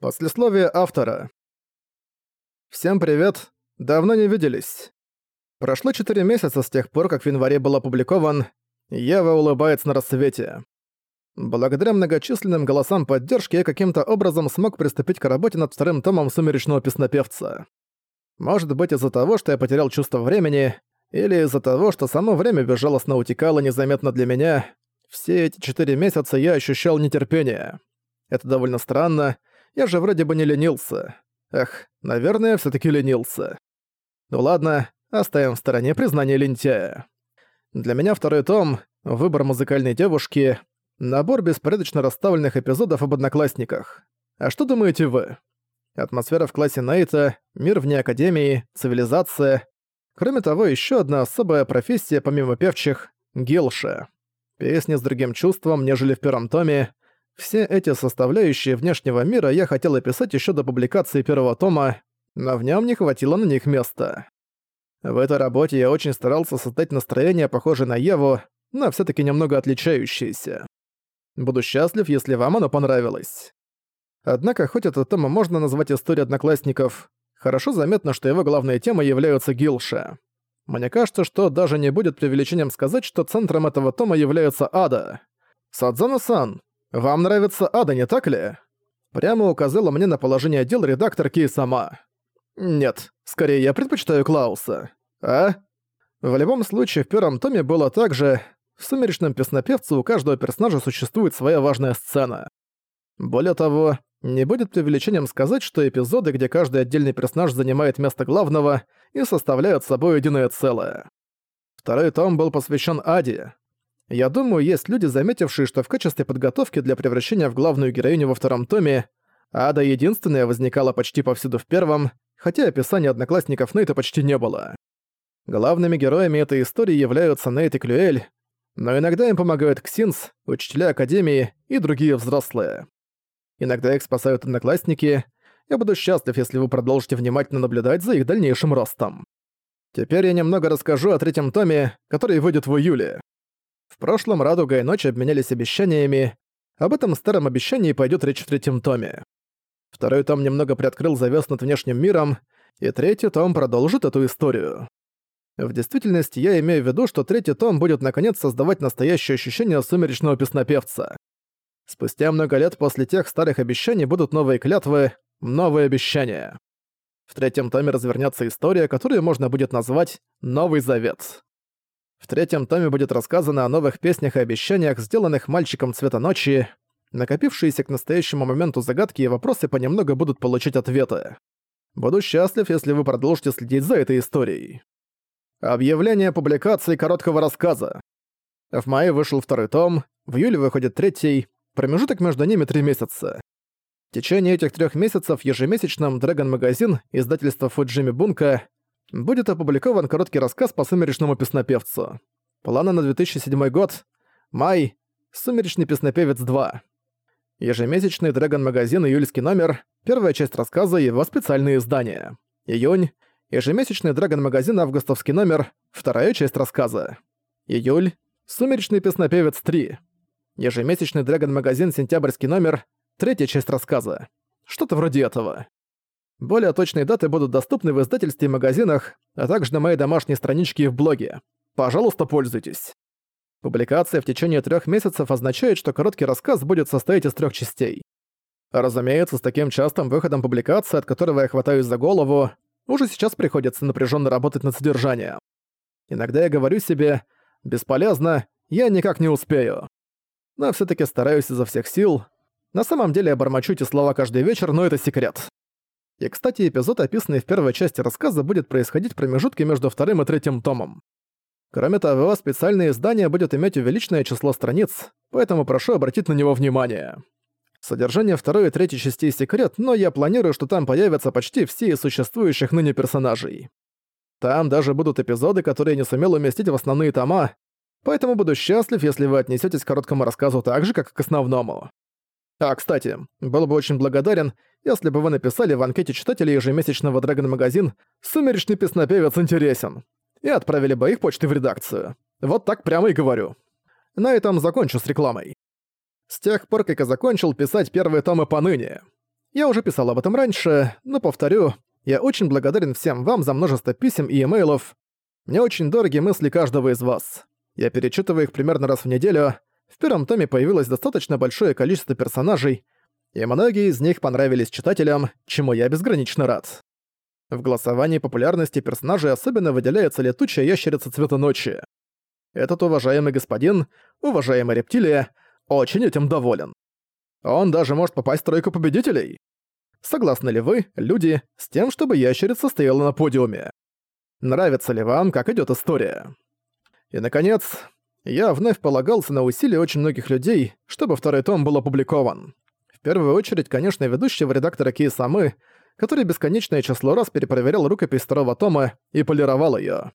Послесловие автора. Всем привет. Давно не виделись. Прошло 4 месяца с тех пор, как в январе был опубликован «Ева улыбается на рассвете». Благодаря многочисленным голосам поддержки я каким-то образом смог приступить к работе над вторым томом «Сумеречного песнопевца». Может быть из-за того, что я потерял чувство времени, или из-за того, что само время безжалостно утекало незаметно для меня, все эти четыре месяца я ощущал нетерпение. Это довольно странно, я же вроде бы не ленился. Эх, наверное, все таки ленился. Ну ладно, оставим в стороне признание лентяя. Для меня второй том — выбор музыкальной девушки, набор беспорядочно расставленных эпизодов об одноклассниках. А что думаете вы? Атмосфера в классе Нейта, мир вне академии, цивилизация. Кроме того, еще одна особая профессия помимо певчих — гилша. Песни с другим чувством, нежели в первом томе, все эти составляющие внешнего мира я хотел описать еще до публикации первого тома, но в нем не хватило на них места. В этой работе я очень старался создать настроение, похожее на Еву, но все таки немного отличающееся. Буду счастлив, если вам оно понравилось. Однако, хоть это тома можно назвать историей одноклассников, хорошо заметно, что его главная тема являются Гилша. Мне кажется, что даже не будет преувеличением сказать, что центром этого тома является Ада. Садзана-сан, «Вам нравится Ада, не так ли?» Прямо указала мне на положение дел редактор Кей сама. «Нет, скорее я предпочитаю Клауса. А?» В любом случае, в первом томе было так же. В «Сумеречном песнопевце» у каждого персонажа существует своя важная сцена. Более того, не будет преувеличением сказать, что эпизоды, где каждый отдельный персонаж занимает место главного и составляют собой единое целое. Второй том был посвящен Аде, я думаю, есть люди, заметившие, что в качестве подготовки для превращения в главную героиню во втором томе Ада единственная возникала почти повсюду в первом, хотя описания одноклассников Нейта почти не было. Главными героями этой истории являются Нейт и Клюэль, но иногда им помогают Ксинс, учителя Академии и другие взрослые. Иногда их спасают одноклассники. Я буду счастлив, если вы продолжите внимательно наблюдать за их дальнейшим ростом. Теперь я немного расскажу о третьем томе, который выйдет в июле. В прошлом Радуга и Ночь обменялись обещаниями. Об этом старом обещании пойдет речь в третьем томе. Второй том немного приоткрыл завес над внешним миром, и третий том продолжит эту историю. В действительности я имею в виду, что третий том будет наконец создавать настоящее ощущение сумеречного песнопевца. Спустя много лет после тех старых обещаний будут новые клятвы, новые обещания. В третьем томе развернется история, которую можно будет назвать «Новый Завет». В третьем томе будет рассказано о новых песнях и обещаниях, сделанных мальчиком цвета ночи. Накопившиеся к настоящему моменту загадки и вопросы понемногу будут получить ответы. Буду счастлив, если вы продолжите следить за этой историей. Объявление публикации короткого рассказа. В мае вышел второй том, в июле выходит третий, промежуток между ними три месяца. В течение этих трех месяцев ежемесячном Dragon Magazine издательства Фуджими Бунка будет опубликован короткий рассказ по «Сумеречному песнопевцу». Планы на 2007 год. Май. «Сумеречный песнопевец 2». Ежемесячный Dragon Magazine июльский номер. Первая часть рассказа и его специальные издания. Июнь. Ежемесячный Dragon Magazine августовский номер. Вторая часть рассказа. Июль. «Сумеречный песнопевец 3». Ежемесячный Dragon Magazine сентябрьский номер. Третья часть рассказа. Что-то вроде этого. Более точные даты будут доступны в издательстве и магазинах, а также на моей домашней страничке и в блоге. Пожалуйста, пользуйтесь. Публикация в течение трех месяцев означает, что короткий рассказ будет состоять из трех частей. Разумеется, с таким частым выходом публикации, от которого я хватаюсь за голову, уже сейчас приходится напряженно работать над содержанием. Иногда я говорю себе «бесполезно, я никак не успею». Но все таки стараюсь изо всех сил. На самом деле я бормочу эти слова каждый вечер, но это секрет. И, кстати, эпизод, описанный в первой части рассказа, будет происходить в промежутке между вторым и третьим томом. Кроме того, специальное издание будет иметь увеличенное число страниц, поэтому прошу обратить на него внимание. Содержание второй и третьей частей секрет, но я планирую, что там появятся почти все из существующих ныне персонажей. Там даже будут эпизоды, которые не сумел уместить в основные тома, поэтому буду счастлив, если вы отнесетесь к короткому рассказу так же, как к основному. А, кстати, был бы очень благодарен, если бы вы написали в анкете читателей ежемесячного Dragon Magazine «Сумеречный песнопевец интересен» и отправили бы их почты в редакцию. Вот так прямо и говорю. На этом закончу с рекламой. С тех пор, как я закончил писать первые томы поныне. Я уже писал об этом раньше, но повторю, я очень благодарен всем вам за множество писем и имейлов. Мне очень дороги мысли каждого из вас. Я перечитываю их примерно раз в неделю. В первом томе появилось достаточно большое количество персонажей, и многие из них понравились читателям, чему я безгранично рад. В голосовании популярности персонажей особенно выделяется летучая ящерица цвета ночи. Этот уважаемый господин, уважаемая рептилия, очень этим доволен. Он даже может попасть в тройку победителей. Согласны ли вы, люди, с тем, чтобы ящерица стояла на подиуме? Нравится ли вам, как идет история? И, наконец, я вновь полагался на усилия очень многих людей, чтобы второй том был опубликован. В первую очередь, конечно, ведущего редактора Кей Самы, который бесконечное число раз перепроверял рукопись второго тома и полировал ее.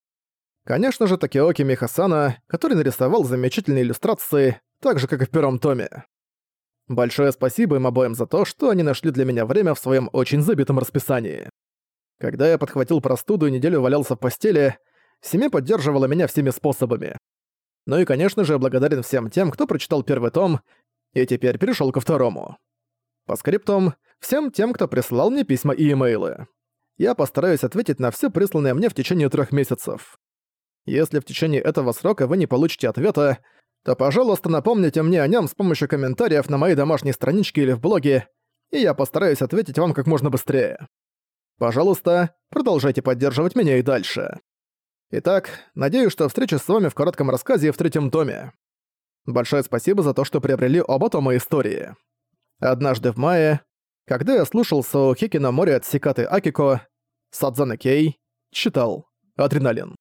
Конечно же, Такеоки Михасана, который нарисовал замечательные иллюстрации, так же, как и в первом томе. Большое спасибо им обоим за то, что они нашли для меня время в своем очень забитом расписании. Когда я подхватил простуду и неделю валялся в постели, семья поддерживала меня всеми способами. Ну и, конечно же, благодарен всем тем, кто прочитал первый том и теперь перешел ко второму. По скриптам, всем тем, кто прислал мне письма и имейлы. Я постараюсь ответить на все присланное мне в течение трех месяцев. Если в течение этого срока вы не получите ответа, то, пожалуйста, напомните мне о нем с помощью комментариев на моей домашней страничке или в блоге, и я постараюсь ответить вам как можно быстрее. Пожалуйста, продолжайте поддерживать меня и дальше. Итак, надеюсь, что встреча с вами в коротком рассказе в третьем томе. Большое спасибо за то, что приобрели оба тома истории. Однажды в мае, когда я слушал Соухики на море от Сикаты Акико, Садзана Кей читал «Адреналин».